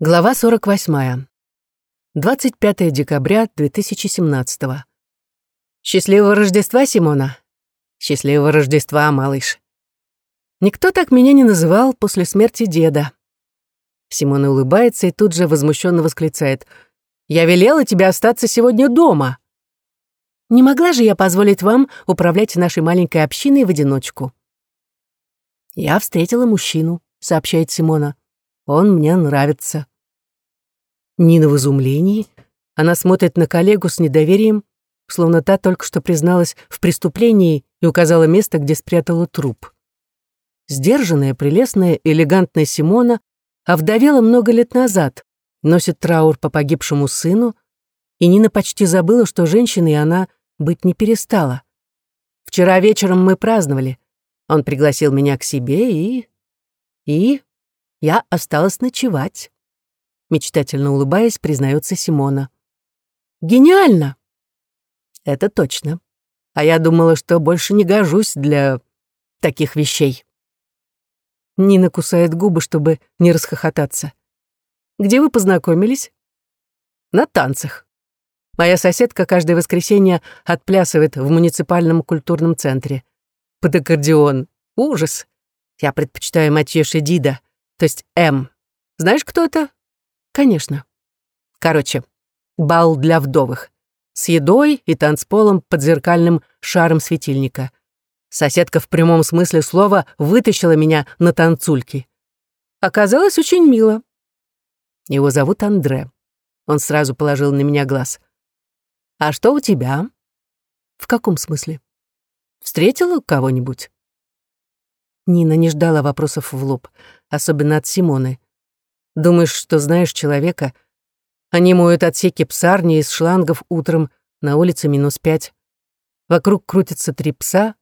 Глава 48. 25 декабря 2017. Счастливого Рождества, Симона. Счастливого Рождества, малыш. Никто так меня не называл после смерти деда. Симона улыбается и тут же возмущенно восклицает. «Я велела тебе остаться сегодня дома». Не могла же я позволить вам управлять нашей маленькой общиной в одиночку. «Я встретила мужчину», — сообщает Симона. «Он мне нравится». Нина в изумлении. Она смотрит на коллегу с недоверием, словно та только что призналась в преступлении и указала место, где спрятала труп. Сдержанная, прелестная, элегантная Симона овдовела много лет назад, носит траур по погибшему сыну, и Нина почти забыла, что женщиной она быть не перестала. Вчера вечером мы праздновали. Он пригласил меня к себе, и... И я осталась ночевать мечтательно улыбаясь, признается Симона. Гениально! Это точно. А я думала, что больше не гожусь для таких вещей. Нина кусает губы, чтобы не расхохотаться. Где вы познакомились? На танцах. Моя соседка каждое воскресенье отплясывает в муниципальном культурном центре. Под аккордеон. Ужас. Я предпочитаю Матьеши Дида, то есть М. Знаешь, кто это? Конечно. Короче, бал для вдовых. С едой и танцполом под зеркальным шаром светильника. Соседка в прямом смысле слова вытащила меня на танцульки. Оказалось очень мило. Его зовут Андре. Он сразу положил на меня глаз. «А что у тебя?» «В каком смысле?» «Встретила кого-нибудь?» Нина не ждала вопросов в лоб, особенно от Симоны. Думаешь, что знаешь человека? Они моют отсеки псарни из шлангов утром, на улице минус пять. Вокруг крутятся три пса.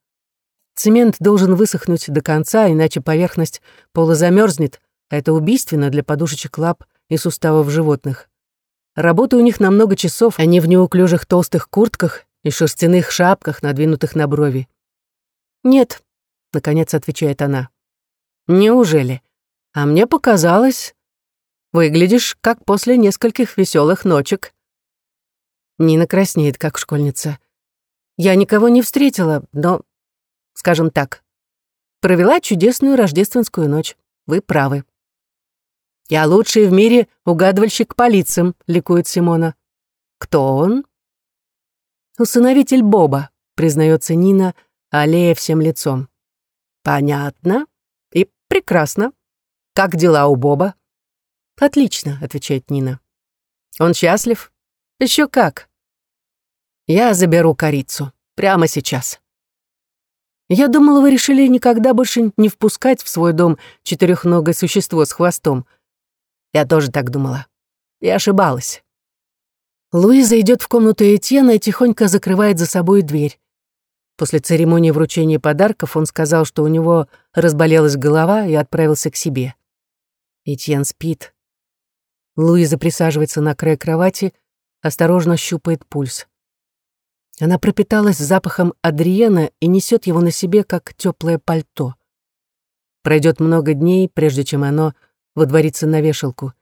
Цемент должен высохнуть до конца, иначе поверхность пола замерзнет, а это убийственно для подушечек лап и суставов животных. Работа у них на много часов, они в неуклюжих толстых куртках и шерстяных шапках, надвинутых на брови. «Нет», — наконец отвечает она. «Неужели? А мне показалось, Выглядишь, как после нескольких веселых ночек». Нина краснеет, как школьница. Я никого не встретила, но, скажем так, провела чудесную рождественскую ночь. Вы правы. «Я лучший в мире угадывальщик по лицам», — ликует Симона. «Кто он?» «Усыновитель Боба», — признается Нина, аллея всем лицом. «Понятно. И прекрасно. Как дела у Боба?» «Отлично», — отвечает Нина. «Он счастлив?» Еще как». «Я заберу корицу. Прямо сейчас». «Я думала, вы решили никогда больше не впускать в свой дом четырехногое существо с хвостом. Я тоже так думала. И ошибалась». Луиза идет в комнату Этьена и тихонько закрывает за собой дверь. После церемонии вручения подарков он сказал, что у него разболелась голова и отправился к себе. Этьен спит. Луиза присаживается на край кровати, осторожно щупает пульс. Она пропиталась запахом Адриена и несет его на себе, как теплое пальто. Пройдет много дней, прежде чем оно водворится на вешалку,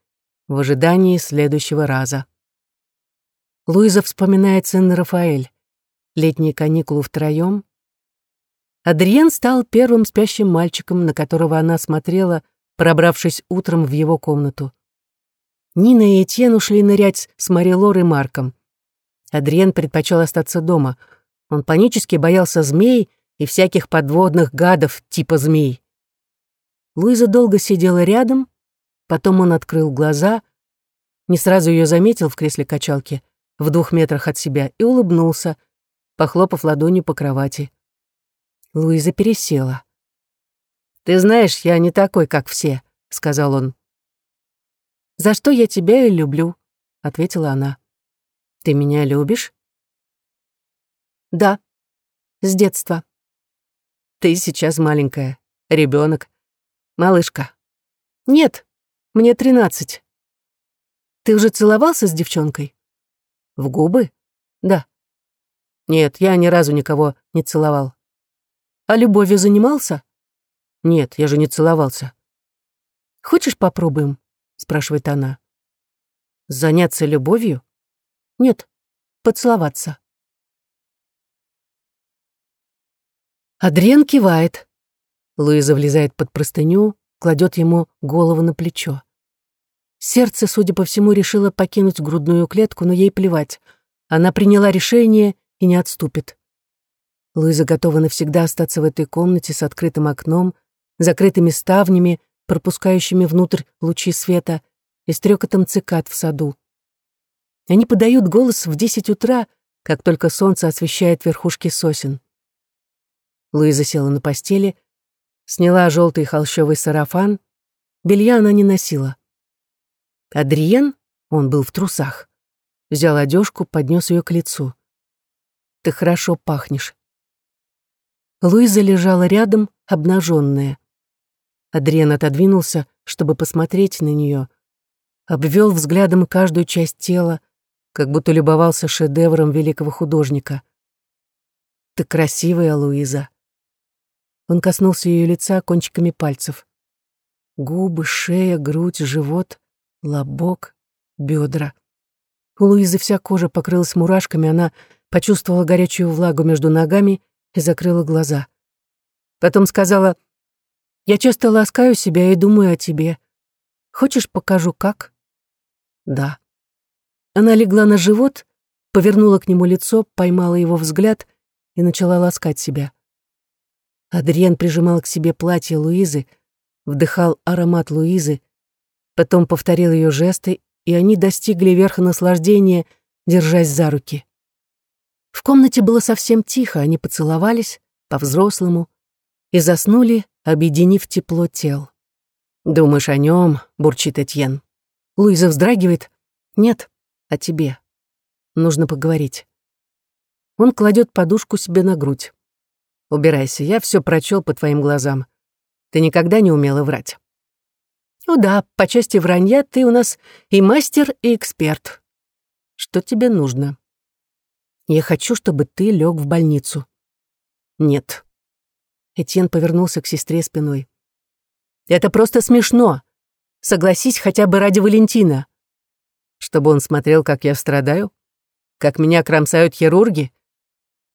в ожидании следующего раза. Луиза вспоминает сын Рафаэль, летние каникулы втроем. Адриен стал первым спящим мальчиком, на которого она смотрела, пробравшись утром в его комнату. Нина и Этьен ушли нырять с Марилор и Марком. Адриен предпочел остаться дома. Он панически боялся змей и всяких подводных гадов типа змей. Луиза долго сидела рядом, потом он открыл глаза, не сразу ее заметил в кресле качалки, в двух метрах от себя, и улыбнулся, похлопав ладонью по кровати. Луиза пересела. «Ты знаешь, я не такой, как все», — сказал он. «За что я тебя и люблю», — ответила она. «Ты меня любишь?» «Да, с детства». «Ты сейчас маленькая, ребенок, малышка». «Нет, мне тринадцать». «Ты уже целовался с девчонкой?» «В губы?» «Да». «Нет, я ни разу никого не целовал». «А любовью занимался?» «Нет, я же не целовался». «Хочешь, попробуем?» — спрашивает она. Заняться любовью? Нет, поцеловаться. Адриан кивает. Луиза влезает под простыню, кладет ему голову на плечо. Сердце, судя по всему, решило покинуть грудную клетку, но ей плевать. Она приняла решение и не отступит. Луиза готова навсегда остаться в этой комнате с открытым окном, закрытыми ставнями, пропускающими внутрь лучи света, и стрекотом цикад в саду. Они подают голос в десять утра, как только солнце освещает верхушки сосен. Луиза села на постели, сняла желтый холщовый сарафан, белья она не носила. Адриен, он был в трусах, взял одежку, поднес ее к лицу. «Ты хорошо пахнешь». Луиза лежала рядом, обнаженная. Адриен отодвинулся, чтобы посмотреть на нее, обвел взглядом каждую часть тела, как будто любовался шедевром великого художника. «Ты красивая, Луиза». Он коснулся ее лица кончиками пальцев. Губы, шея, грудь, живот, лобок, бедра. У Луизы вся кожа покрылась мурашками, она почувствовала горячую влагу между ногами и закрыла глаза. Потом сказала, «Я часто ласкаю себя и думаю о тебе. Хочешь, покажу, как?» «Да». Она легла на живот, повернула к нему лицо, поймала его взгляд и начала ласкать себя. Адриен прижимал к себе платье Луизы, вдыхал аромат Луизы, потом повторил ее жесты, и они достигли верха наслаждения, держась за руки. В комнате было совсем тихо, они поцеловались, по-взрослому, и заснули, объединив тепло тел. «Думаешь о нем?» — бурчит Этьен. Луиза вздрагивает. «Нет, о тебе. Нужно поговорить». Он кладет подушку себе на грудь. «Убирайся, я все прочел по твоим глазам. Ты никогда не умела врать». «О да, по части вранья ты у нас и мастер, и эксперт. Что тебе нужно?» «Я хочу, чтобы ты лег в больницу». «Нет». Этьен повернулся к сестре спиной. «Это просто смешно. Согласись хотя бы ради Валентина. Чтобы он смотрел, как я страдаю, как меня кромсают хирурги,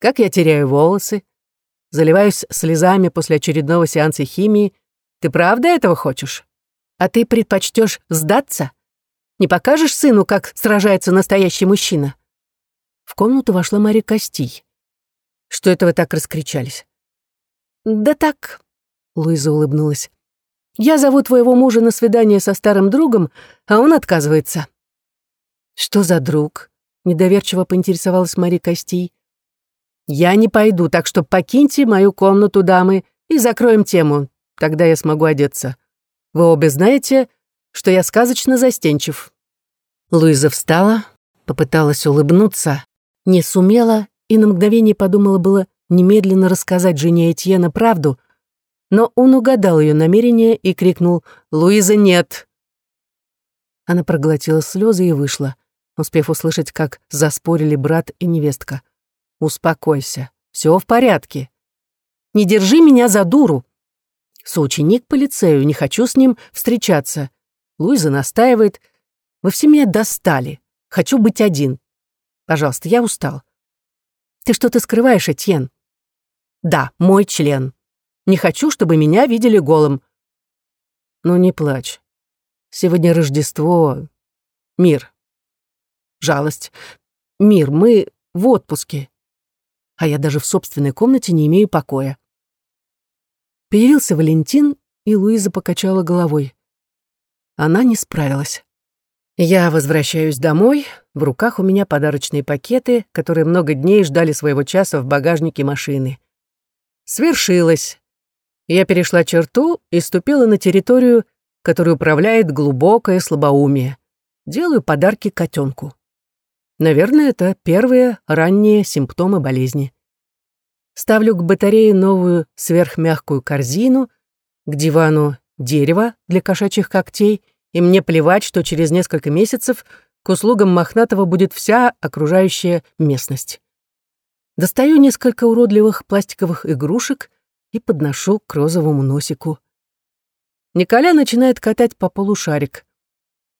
как я теряю волосы, заливаюсь слезами после очередного сеанса химии. Ты правда этого хочешь? А ты предпочтешь сдаться? Не покажешь сыну, как сражается настоящий мужчина?» В комнату вошла Мария Костей. «Что это вы так раскричались?» «Да так», — Луиза улыбнулась. Я зову твоего мужа на свидание со старым другом, а он отказывается». «Что за друг?» — недоверчиво поинтересовалась Мари Костей. «Я не пойду, так что покиньте мою комнату, дамы, и закроем тему. Тогда я смогу одеться. Вы обе знаете, что я сказочно застенчив». Луиза встала, попыталась улыбнуться, не сумела и на мгновение подумала было немедленно рассказать жене Этьена правду — но он угадал ее намерение и крикнул «Луиза, нет!». Она проглотила слезы и вышла, успев услышать, как заспорили брат и невестка. «Успокойся, все в порядке. Не держи меня за дуру. Соученик по лицею, не хочу с ним встречаться. Луиза настаивает. Вы все меня достали. Хочу быть один. Пожалуйста, я устал. Ты что-то скрываешь, Этьен? Да, мой член. Не хочу, чтобы меня видели голым. Ну, не плачь. Сегодня Рождество. Мир. Жалость. Мир, мы в отпуске. А я даже в собственной комнате не имею покоя. Появился Валентин, и Луиза покачала головой. Она не справилась. Я возвращаюсь домой, в руках у меня подарочные пакеты, которые много дней ждали своего часа в багажнике машины. Свершилось. Я перешла черту и ступила на территорию, которой управляет глубокое слабоумие. Делаю подарки котенку. Наверное, это первые ранние симптомы болезни. Ставлю к батарее новую сверхмягкую корзину, к дивану дерево для кошачьих когтей, и мне плевать, что через несколько месяцев к услугам Мохнатого будет вся окружающая местность. Достаю несколько уродливых пластиковых игрушек и подношу к розовому носику. Николя начинает катать по полу шарик.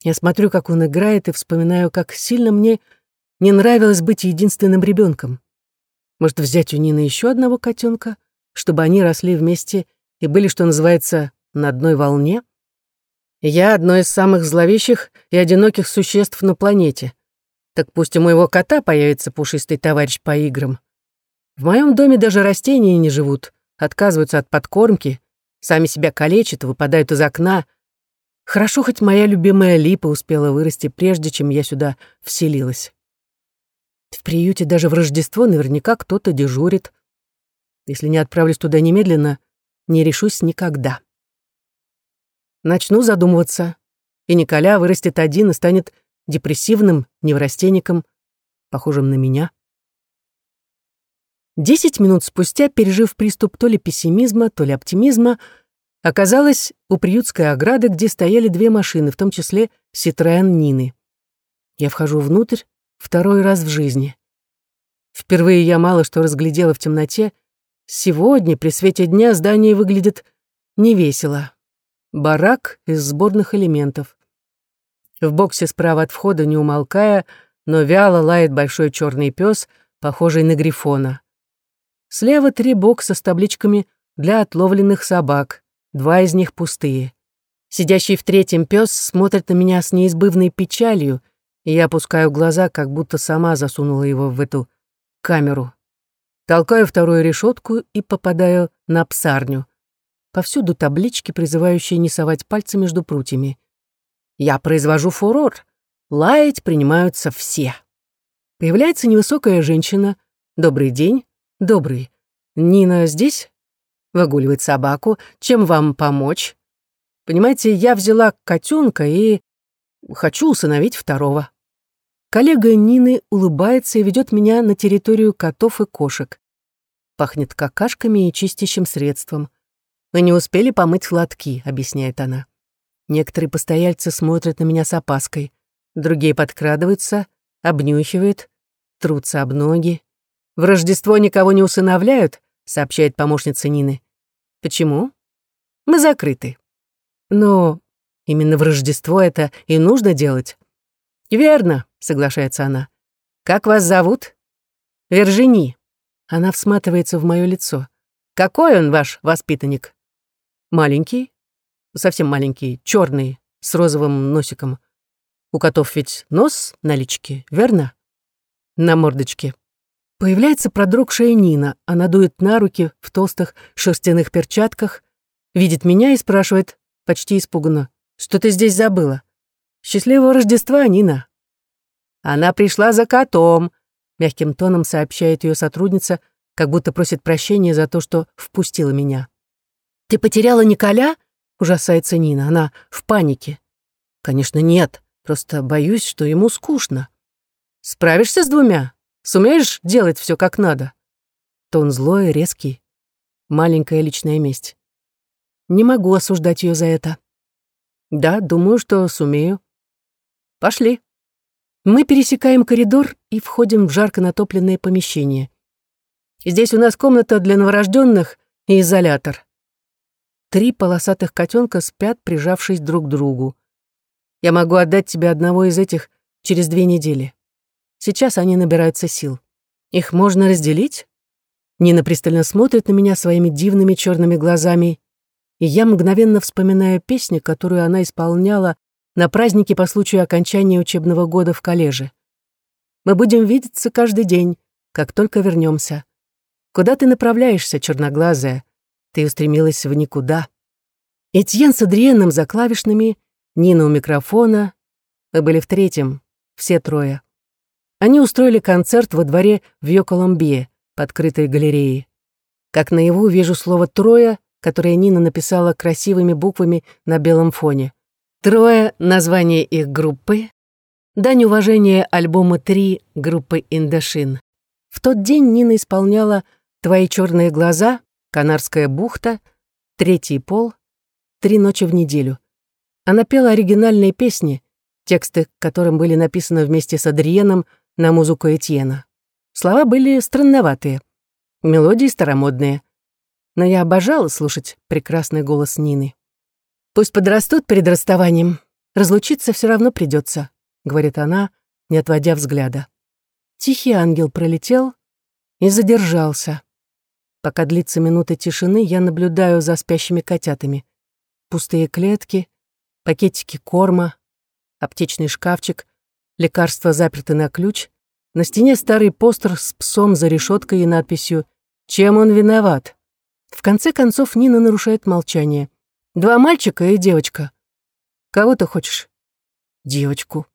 Я смотрю, как он играет, и вспоминаю, как сильно мне не нравилось быть единственным ребенком. Может, взять у Нины еще одного котенка, чтобы они росли вместе и были, что называется, на одной волне? Я одно из самых зловещих и одиноких существ на планете. Так пусть у моего кота появится пушистый товарищ по играм. В моем доме даже растения не живут, отказываются от подкормки, сами себя калечат, выпадают из окна. Хорошо, хоть моя любимая липа успела вырасти, прежде чем я сюда вселилась. В приюте даже в Рождество наверняка кто-то дежурит. Если не отправлюсь туда немедленно, не решусь никогда. Начну задумываться, и Николя вырастет один и станет депрессивным неврастенником, похожим на меня. Десять минут спустя, пережив приступ то ли пессимизма, то ли оптимизма, оказалась у приютской ограды, где стояли две машины, в том числе Ситроен Нины. Я вхожу внутрь второй раз в жизни. Впервые я мало что разглядела в темноте. Сегодня, при свете дня, здание выглядит невесело. Барак из сборных элементов. В боксе справа от входа, не умолкая, но вяло лает большой черный пес, похожий на грифона. Слева три бокса с табличками для отловленных собак, два из них пустые. Сидящий в третьем пес смотрит на меня с неизбывной печалью, и я опускаю глаза, как будто сама засунула его в эту камеру. Толкаю вторую решетку и попадаю на псарню. Повсюду таблички, призывающие не совать пальцы между прутьями. Я произвожу фурор. Лаять принимаются все. Появляется невысокая женщина. Добрый день. Добрый. Нина здесь? Выгуливает собаку. Чем вам помочь? Понимаете, я взяла котенка и хочу усыновить второго. Коллега Нины улыбается и ведет меня на территорию котов и кошек. Пахнет какашками и чистящим средством. «Вы не успели помыть лотки», — объясняет она. Некоторые постояльцы смотрят на меня с опаской. Другие подкрадываются, обнюхивают, трутся об ноги. «В Рождество никого не усыновляют», — сообщает помощница Нины. «Почему?» «Мы закрыты». «Но именно в Рождество это и нужно делать». «Верно», — соглашается она. «Как вас зовут?» «Вержини». Она всматривается в мое лицо. «Какой он ваш воспитанник?» «Маленький, совсем маленький, черный, с розовым носиком. У котов ведь нос на личке, верно? На мордочке. Появляется продрогшая Нина. Она дует на руки в толстых шерстяных перчатках, видит меня и спрашивает, почти испуганно, «Что ты здесь забыла?» «Счастливого Рождества, Нина!» «Она пришла за котом», — мягким тоном сообщает ее сотрудница, как будто просит прощения за то, что впустила меня. «Ты потеряла Николя?» Ужасается Нина, она в панике. Конечно, нет, просто боюсь, что ему скучно. Справишься с двумя? Сумеешь делать все как надо? Тон злой, резкий. Маленькая личная месть. Не могу осуждать ее за это. Да, думаю, что сумею. Пошли. Мы пересекаем коридор и входим в жарко натопленное помещение. Здесь у нас комната для новорожденных и изолятор. Три полосатых котенка спят, прижавшись друг к другу. Я могу отдать тебе одного из этих через две недели. Сейчас они набираются сил. Их можно разделить? Нина пристально смотрит на меня своими дивными черными глазами, и я мгновенно вспоминаю песню, которую она исполняла на празднике по случаю окончания учебного года в коллеже. Мы будем видеться каждый день, как только вернемся. Куда ты направляешься, черноглазая? Ты устремилась в никуда. Этьен с Адриеном за клавишными, Нина у микрофона. Мы были в третьем, все трое. Они устроили концерт во дворе в Йоколомбье, под крытой галереей. Как наяву вижу слово «трое», которое Нина написала красивыми буквами на белом фоне. «Трое» — название их группы. Дань уважения альбома «Три» группы «Индошин». В тот день Нина исполняла «Твои черные глаза», Канарская бухта, Третий пол, Три ночи в неделю. Она пела оригинальные песни, тексты которым были написаны вместе с Адриеном на музыку Этьена. Слова были странноватые, мелодии старомодные. Но я обожала слушать прекрасный голос Нины. Пусть подрастут перед расставанием. Разлучиться все равно придется, говорит она, не отводя взгляда. Тихий ангел пролетел и задержался. Пока длится минута тишины, я наблюдаю за спящими котятами. Пустые клетки, пакетики корма, аптечный шкафчик, лекарства заперты на ключ, на стене старый постер с псом за решеткой и надписью «Чем он виноват?». В конце концов Нина нарушает молчание. «Два мальчика и девочка. Кого ты хочешь?» «Девочку».